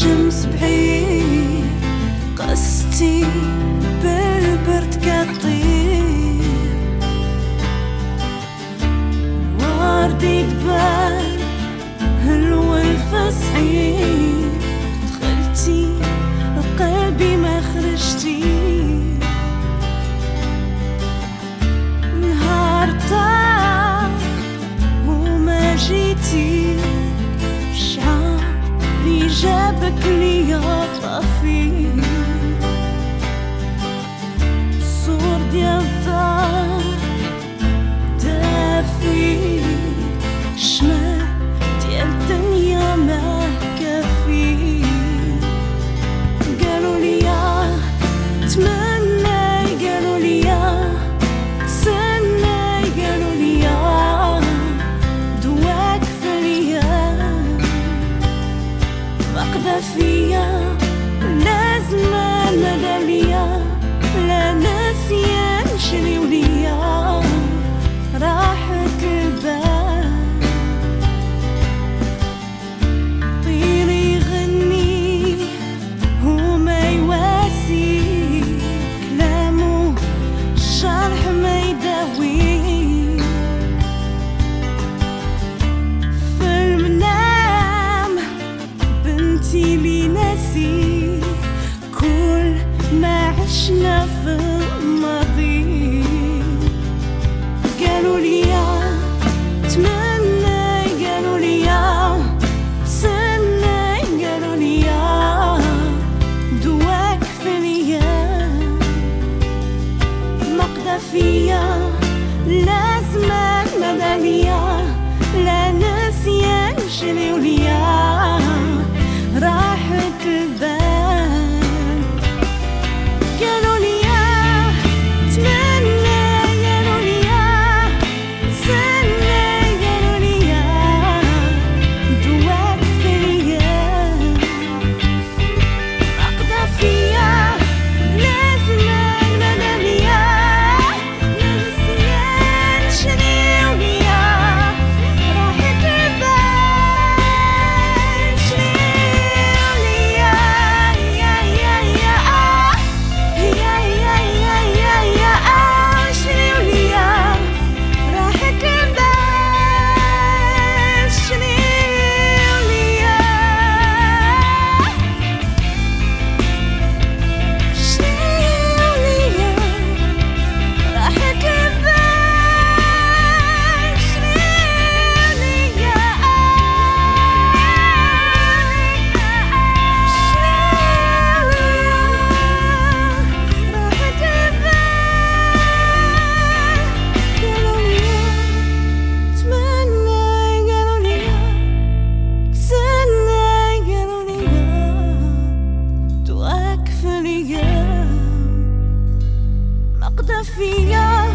الشمس بعيد قستي بالبرد كطير واردي تبان هلو الفصحي دخلتي قلبي ما خرجتي. عشنا في الماضي قالوا لي تمنى قالوا لي تسنى قالوا لي دواك في الأيام نقدة فيا لازم مدى ليا لا نسيان شريوليا في الأيام لازمة فيا